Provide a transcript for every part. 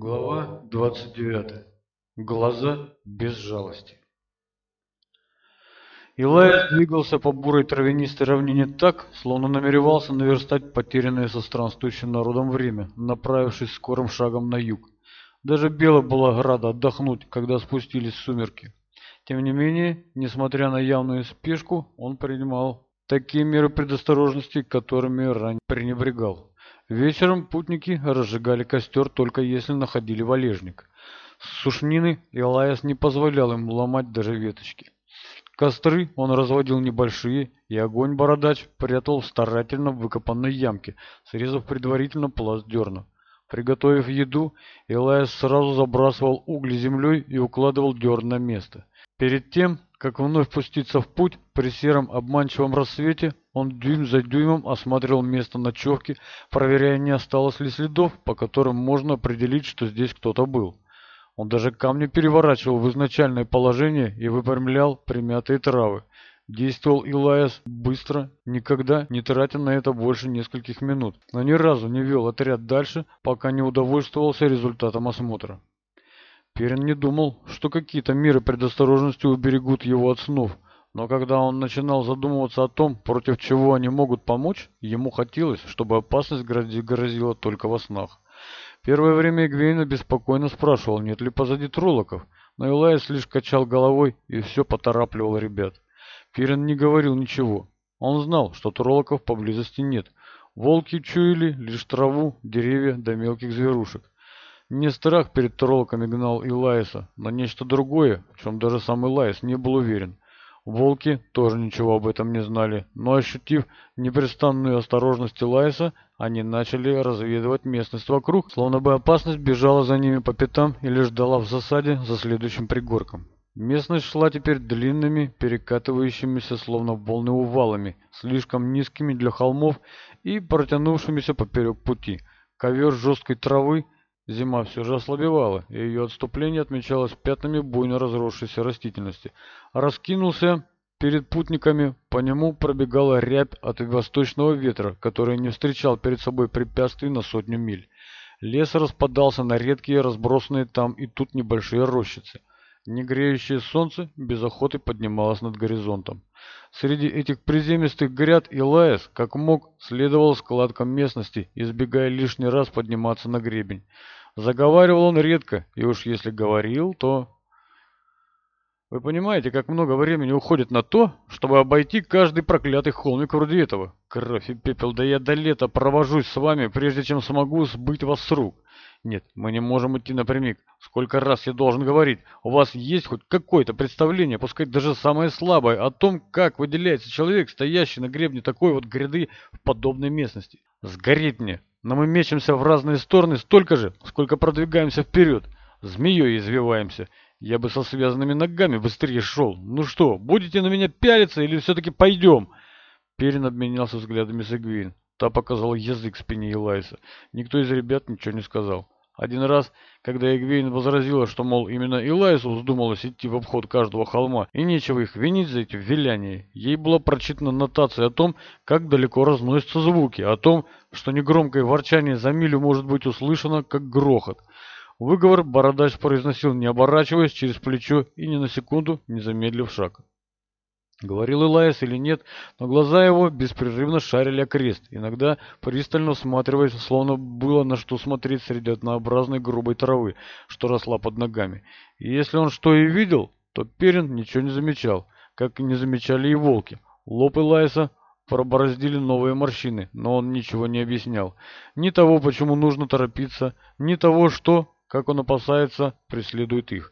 Глава 29. Глаза без жалости. Илай двигался по бурой травянистой равнине так, словно намеревался наверстать потерянное со странствующим народом время, направившись скорым шагом на юг. Даже Бела была рада отдохнуть, когда спустились сумерки. Тем не менее, несмотря на явную спешку, он принимал такие меры предосторожности, которыми ранее пренебрегал. Вечером путники разжигали костер, только если находили валежник. Сушнины Элаяс не позволял им ломать даже веточки. Костры он разводил небольшие, и огонь бородач прятал в старательно выкопанной ямке, срезав предварительно пласт дерна. Приготовив еду, Элайс сразу забрасывал угли землей и укладывал дерн на место. Перед тем как вновь пуститься в путь, при сером обманчивом рассвете он дюйм за дюймом осматривал место ночевки, проверяя, не осталось ли следов, по которым можно определить, что здесь кто-то был. Он даже камни переворачивал в изначальное положение и выпрямлял примятые травы. Действовал Илаяс быстро, никогда не тратя на это больше нескольких минут, но ни разу не вел отряд дальше, пока не удовольствовался результатом осмотра. Перин не думал, что какие-то меры предосторожности уберегут его от снов, но когда он начинал задумываться о том, против чего они могут помочь, ему хотелось, чтобы опасность грозила только во снах. Первое время Игвейна беспокойно спрашивал, нет ли позади троллоков, но Элайс лишь качал головой и все поторапливал ребят. Перин не говорил ничего. Он знал, что троллоков поблизости нет. Волки чуяли лишь траву, деревья да мелких зверушек. Не страх перед троллоками гнал Илайса, но нечто другое, в чем даже сам Илайс не был уверен. Волки тоже ничего об этом не знали, но ощутив непрестанную осторожность Илайса, они начали разведывать местность вокруг, словно бы опасность бежала за ними по пятам или ждала в засаде за следующим пригорком. Местность шла теперь длинными, перекатывающимися словно волны увалами, слишком низкими для холмов и протянувшимися поперек пути. Ковер жесткой травы – Зима все же ослабевала, и ее отступление отмечалось пятнами буйно разросшейся растительности. Раскинулся перед путниками, по нему пробегала рябь от восточного ветра, который не встречал перед собой препятствий на сотню миль. Лес распадался на редкие разбросанные там и тут небольшие рощицы. Негреющее солнце без охоты поднималось над горизонтом. Среди этих приземистых гряд Илаес, как мог, следовал складкам местности, избегая лишний раз подниматься на гребень. Заговаривал он редко, и уж если говорил, то... Вы понимаете, как много времени уходит на то, чтобы обойти каждый проклятый холмик вроде этого? Кровь и пепел, да я до лета провожусь с вами, прежде чем смогу сбыть вас с рук. Нет, мы не можем идти напрямик. Сколько раз я должен говорить? У вас есть хоть какое-то представление, пускай даже самое слабое, о том, как выделяется человек, стоящий на гребне такой вот гряды в подобной местности? Сгорит мне! Но мы мечемся в разные стороны столько же, сколько продвигаемся вперед. Змеей извиваемся. Я бы со связанными ногами быстрее шел. Ну что, будете на меня пялиться или все-таки пойдем?» Перин обменялся взглядами с Эгвин. Та показал язык спине Елайса. Никто из ребят ничего не сказал. Один раз, когда Эгвейн возразила, что, мол, именно Элайсу вздумалось идти в обход каждого холма, и нечего их винить за эти виляния, ей была прочитана нотация о том, как далеко разносятся звуки, о том, что негромкое ворчание за милю может быть услышано, как грохот. Выговор бородач произносил, не оборачиваясь через плечо и ни на секунду не замедлив шаг. Говорил Илаис или нет, но глаза его беспрерывно шарили крест, иногда пристально всматриваясь, словно было на что смотреть среди однообразной грубой травы, что росла под ногами. И если он что и видел, то Перин ничего не замечал, как и не замечали и волки. Лоб Илаиса пробороздили новые морщины, но он ничего не объяснял. Ни того, почему нужно торопиться, ни того, что, как он опасается, преследует их.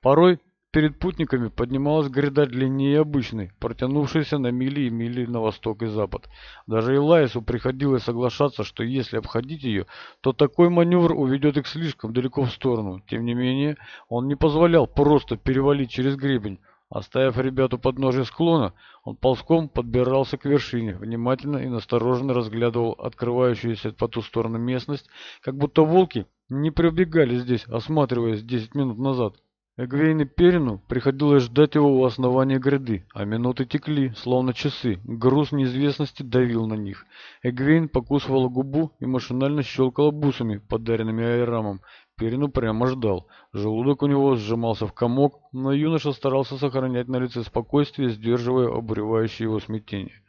Порой перед путниками поднималась гряда длиннее обычной, протянувшаяся на мили и мили на восток и запад. Даже Элайсу приходилось соглашаться, что если обходить ее, то такой маневр уведет их слишком далеко в сторону. Тем не менее, он не позволял просто перевалить через гребень. Оставив ребят у подножия склона, он ползком подбирался к вершине, внимательно и настороженно разглядывал открывающуюся по ту сторону местность, как будто волки не пробегали здесь, осматриваясь 10 минут назад и Перину приходилось ждать его у основания гряды, а минуты текли, словно часы. Груз неизвестности давил на них. Эгвейн покусывала губу и машинально щелкала бусами, подаренными Айрамом. Перину прямо ждал. Желудок у него сжимался в комок, но юноша старался сохранять на лице спокойствие, сдерживая обуревающее его смятение.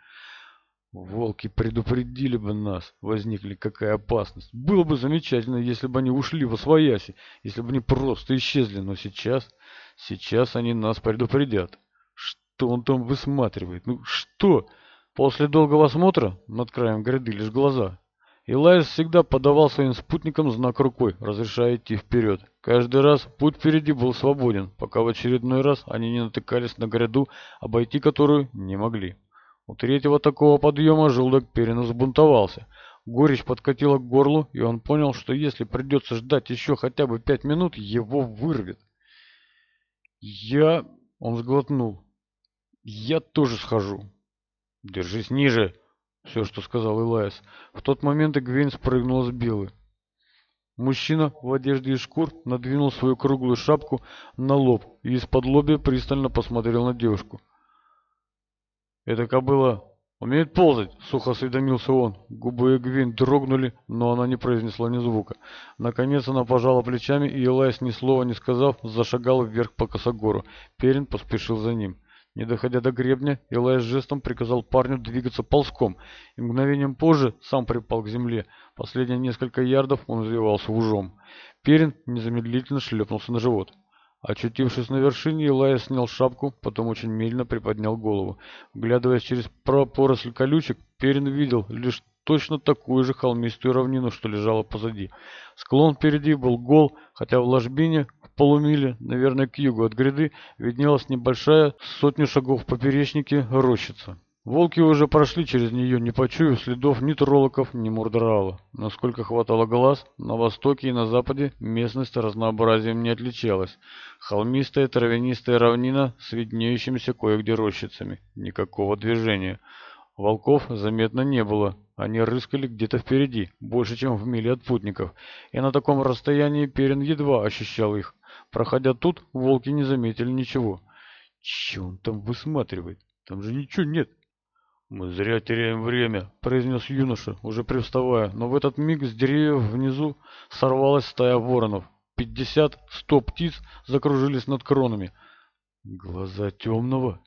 Волки предупредили бы нас, возникли какая опасность. Было бы замечательно, если бы они ушли во свояси, если бы они просто исчезли, но сейчас, сейчас они нас предупредят. Что он там высматривает? Ну что? После долгого осмотра над краем гряды лишь глаза. Элайс всегда подавал своим спутникам знак рукой, разрешая идти вперед. Каждый раз путь впереди был свободен, пока в очередной раз они не натыкались на гряду, обойти которую не могли. У третьего такого подъема желудок Перина взбунтовался. Горечь подкатила к горлу, и он понял, что если придется ждать еще хотя бы пять минут, его вырвет. «Я...» — он сглотнул. «Я тоже схожу». «Держись ниже!» — все, что сказал Илайс. В тот момент Эгвейн спрыгнула с белы. Мужчина в одежде из шкур надвинул свою круглую шапку на лоб и из-под лобья пристально посмотрел на девушку эта кобыла умеет ползать сухо осведомился он губы эгвин дрогнули но она не произнесла ни звука наконец она пожала плечами и Элайс ни слова не сказав зашагала вверх по косогору перин поспешил за ним не доходя до гребня, Элайс жестом приказал парню двигаться ползком, и мгновением позже сам припал к земле. Последние несколько ярдов он развивался ужом. Перин незамедлительно шлепнулся на живот. Очутившись на вершине, Илая снял шапку, потом очень медленно приподнял голову. Глядываясь через поросль колючек, Перин видел лишь точно такую же холмистую равнину, что лежала позади. Склон впереди был гол, хотя в ложбине в полумиле, наверное, к югу от гряды, виднелась небольшая сотню шагов поперечники рощица. Волки уже прошли через нее, не почуяв следов ни троллоков, ни мурдрала. Насколько хватало глаз, на востоке и на западе местность разнообразием не отличалась. Холмистая травянистая равнина с виднеющимися кое-где рощицами. Никакого движения. Волков заметно не было. Они рыскали где-то впереди, больше, чем в миле от путников. И на таком расстоянии Перин едва ощущал их. Проходя тут, волки не заметили ничего. Чего он там высматривает? Там же ничего нет. Мы «Зря теряем время», — произнес юноша, уже привставая, но в этот миг с деревьев внизу сорвалась стая воронов. Пятьдесят-сто птиц закружились над кронами. «Глаза темного?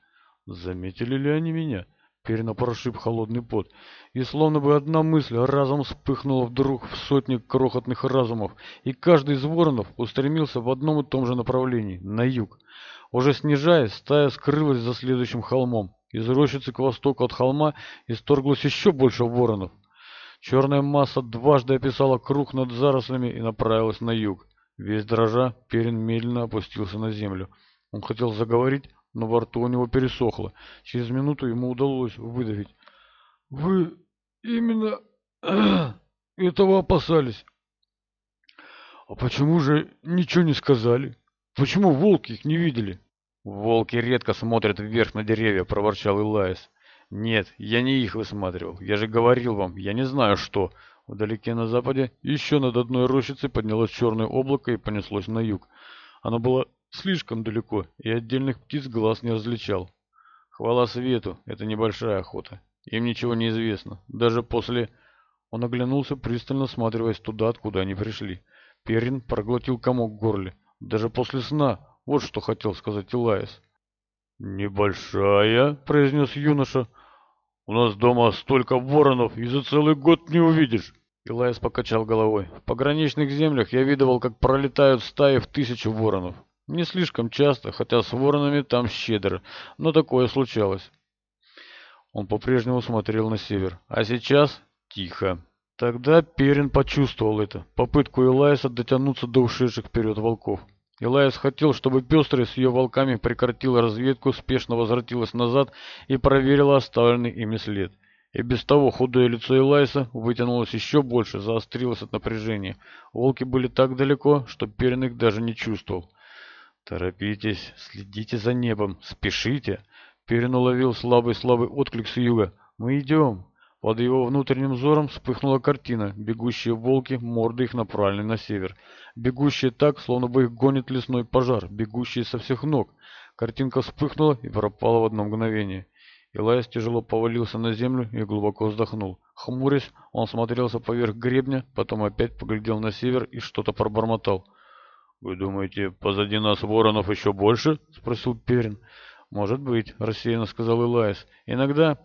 Заметили ли они меня?» Перина прошиб холодный пот, и словно бы одна мысль разом вспыхнула вдруг в сотни крохотных разумов, и каждый из воронов устремился в одном и том же направлении, на юг. Уже снижаясь, стая скрылась за следующим холмом. Из рощицы к востоку от холма исторглось еще больше воронов. Черная масса дважды описала круг над зарослями и направилась на юг. Весь дрожа, Перин медленно опустился на землю. Он хотел заговорить, но во рту у него пересохло. Через минуту ему удалось выдавить. «Вы именно этого опасались?» «А почему же ничего не сказали? Почему волки их не видели?» Волки редко смотрят вверх на деревья, проворчал Илаис. Нет, я не их высматривал. Я же говорил вам, я не знаю что. Вдалеке на западе еще над одной рощицей поднялось черное облако и понеслось на юг. Оно было слишком далеко, и отдельных птиц глаз не различал. Хвала свету, это небольшая охота. Им ничего не известно. Даже после... Он оглянулся, пристально всматриваясь туда, откуда они пришли. Перин проглотил комок в горле. Даже после сна вот что хотел сказать Илайс. «Небольшая», — произнес юноша. «У нас дома столько воронов, и за целый год не увидишь». Илайс покачал головой. «В пограничных землях я видывал, как пролетают стаи в тысячу воронов. Не слишком часто, хотя с воронами там щедро, но такое случалось». Он по-прежнему смотрел на север. «А сейчас тихо». Тогда Перин почувствовал это, попытку Элайса дотянуться до ушедших вперед волков. Илайс хотел, чтобы пестрая с ее волками прекратила разведку, спешно возвратилась назад и проверила оставленный ими след. И без того худое лицо Илайса вытянулось еще больше, заострилось от напряжения. Волки были так далеко, что Перин их даже не чувствовал. «Торопитесь, следите за небом, спешите!» Перин уловил слабый-слабый отклик с юга. «Мы идем!» Под его внутренним взором вспыхнула картина. Бегущие волки, морды их направлены на север. Бегущие так, словно бы их гонит лесной пожар. Бегущие со всех ног. Картинка вспыхнула и пропала в одно мгновение. Илайс тяжело повалился на землю и глубоко вздохнул. Хмурясь, он смотрелся поверх гребня, потом опять поглядел на север и что-то пробормотал. «Вы думаете, позади нас воронов еще больше?» — спросил Перин. «Может быть», — рассеянно сказал Илайс. «Иногда...»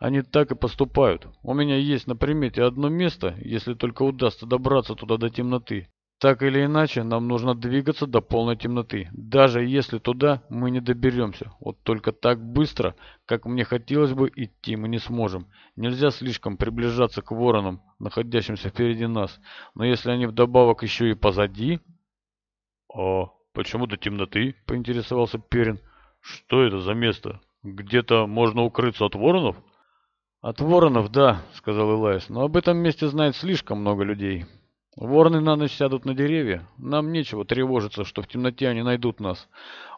Они так и поступают. У меня есть на примете одно место, если только удастся добраться туда до темноты. Так или иначе, нам нужно двигаться до полной темноты, даже если туда мы не доберемся. Вот только так быстро, как мне хотелось бы, идти мы не сможем. Нельзя слишком приближаться к воронам, находящимся впереди нас. Но если они вдобавок еще и позади... — А почему до темноты? — поинтересовался Перин. — Что это за место? Где-то можно укрыться от воронов? — от воронов, да, сказал Элайс, но об этом месте знает слишком много людей. Вороны на ночь сядут на деревья. Нам нечего тревожиться, что в темноте они найдут нас.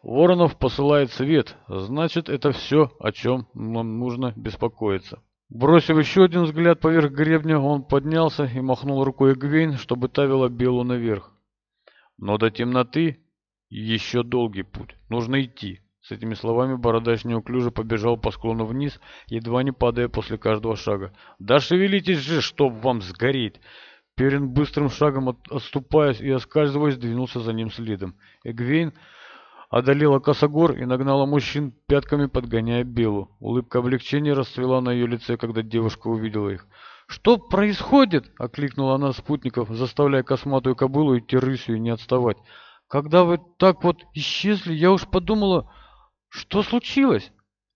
Воронов посылает свет. Значит, это все, о чем нам нужно беспокоиться. Бросив еще один взгляд поверх гребня, он поднялся и махнул рукой Гвейн, чтобы тавила вела Белу наверх. Но до темноты еще долгий путь. Нужно идти. С этими словами бородач неуклюже побежал по склону вниз, едва не падая после каждого шага. «Да шевелитесь же, чтоб вам сгореть!» Перин быстрым шагом от, отступаясь и оскальзываясь, двинулся за ним следом. Эгвейн одолела косогор и нагнала мужчин, пятками подгоняя Белу. Улыбка облегчения расцвела на ее лице, когда девушка увидела их. «Что происходит?» — окликнула она спутников, заставляя косматую кобылу идти рысью и не отставать. «Когда вы так вот исчезли, я уж подумала...» Что случилось?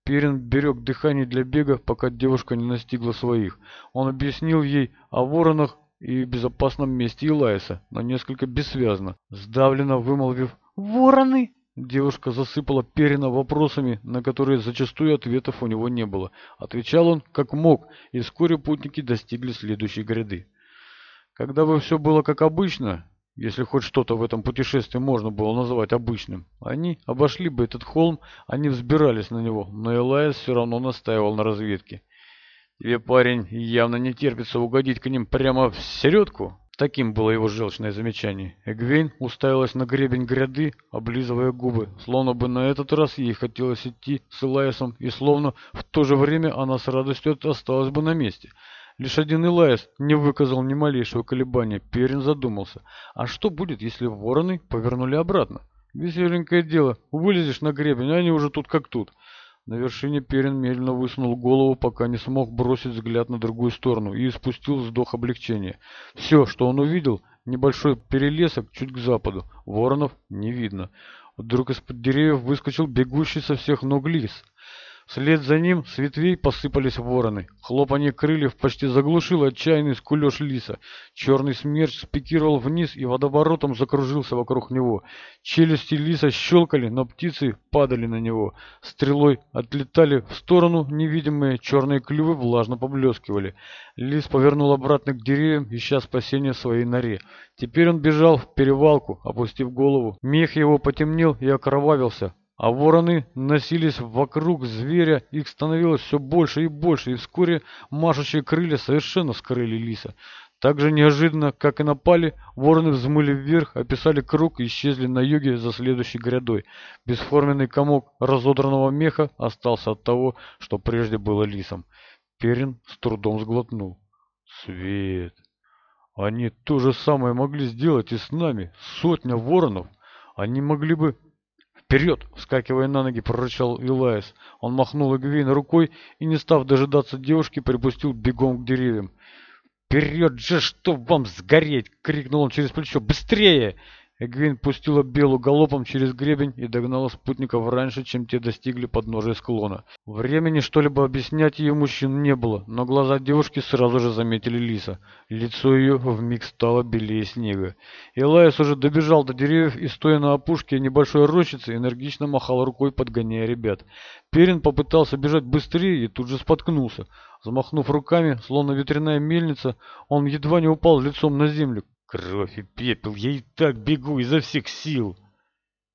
Перин берег дыхание для бега, пока девушка не настигла своих. Он объяснил ей о воронах и безопасном месте Илайса, но несколько бессвязно, сдавленно вымолвив «Вороны!» Девушка засыпала Перина вопросами, на которые зачастую ответов у него не было. Отвечал он как мог, и вскоре путники достигли следующей гряды. Когда бы все было как обычно, если хоть что-то в этом путешествии можно было назвать обычным. Они обошли бы этот холм, они взбирались на него, но Элайс все равно настаивал на разведке. «Тебе, парень, явно не терпится угодить к ним прямо в середку?» Таким было его желчное замечание. Эгвейн уставилась на гребень гряды, облизывая губы, словно бы на этот раз ей хотелось идти с Элайсом, и словно в то же время она с радостью осталась бы на месте – Лишь один Элайс не выказал ни малейшего колебания. Перин задумался. А что будет, если вороны повернули обратно? Веселенькое дело. Вылезешь на гребень, а они уже тут как тут. На вершине Перин медленно высунул голову, пока не смог бросить взгляд на другую сторону и испустил вздох облегчения. Все, что он увидел, небольшой перелесок чуть к западу. Воронов не видно. Вдруг из-под деревьев выскочил бегущий со всех ног лис. Вслед за ним с ветвей посыпались вороны. Хлопанье крыльев почти заглушил отчаянный скулеж лиса. Черный смерч спикировал вниз и водоворотом закружился вокруг него. Челюсти лиса щелкали, но птицы падали на него. Стрелой отлетали в сторону, невидимые черные клювы влажно поблескивали. Лис повернул обратно к деревьям, ища спасения в своей норе. Теперь он бежал в перевалку, опустив голову. Мех его потемнел и окровавился. А вороны носились вокруг зверя, их становилось все больше и больше, и вскоре машущие крылья совершенно скрыли лиса. Так же неожиданно, как и напали, вороны взмыли вверх, описали круг и исчезли на юге за следующей грядой. Бесформенный комок разодранного меха остался от того, что прежде было лисом. Перин с трудом сглотнул. «Свет! Они то же самое могли сделать и с нами. Сотня воронов! Они могли бы «Вперед!» — вскакивая на ноги, прорычал Илаис. Он махнул Эгвейн рукой и, не став дожидаться девушки, припустил бегом к деревьям. «Вперед же, чтоб вам сгореть!» — крикнул он через плечо. «Быстрее!» Эгвин пустила белу галопом через гребень и догнала спутников раньше, чем те достигли подножия склона. Времени что-либо объяснять ее мужчин не было, но глаза девушки сразу же заметили Лиса. Лицо ее вмиг стало белее снега. Элайс уже добежал до деревьев и, стоя на опушке небольшой рощицы, энергично махал рукой, подгоняя ребят. Перин попытался бежать быстрее и тут же споткнулся. Замахнув руками, словно ветряная мельница, он едва не упал лицом на землю. Кровь и пепел, я и так бегу изо всех сил.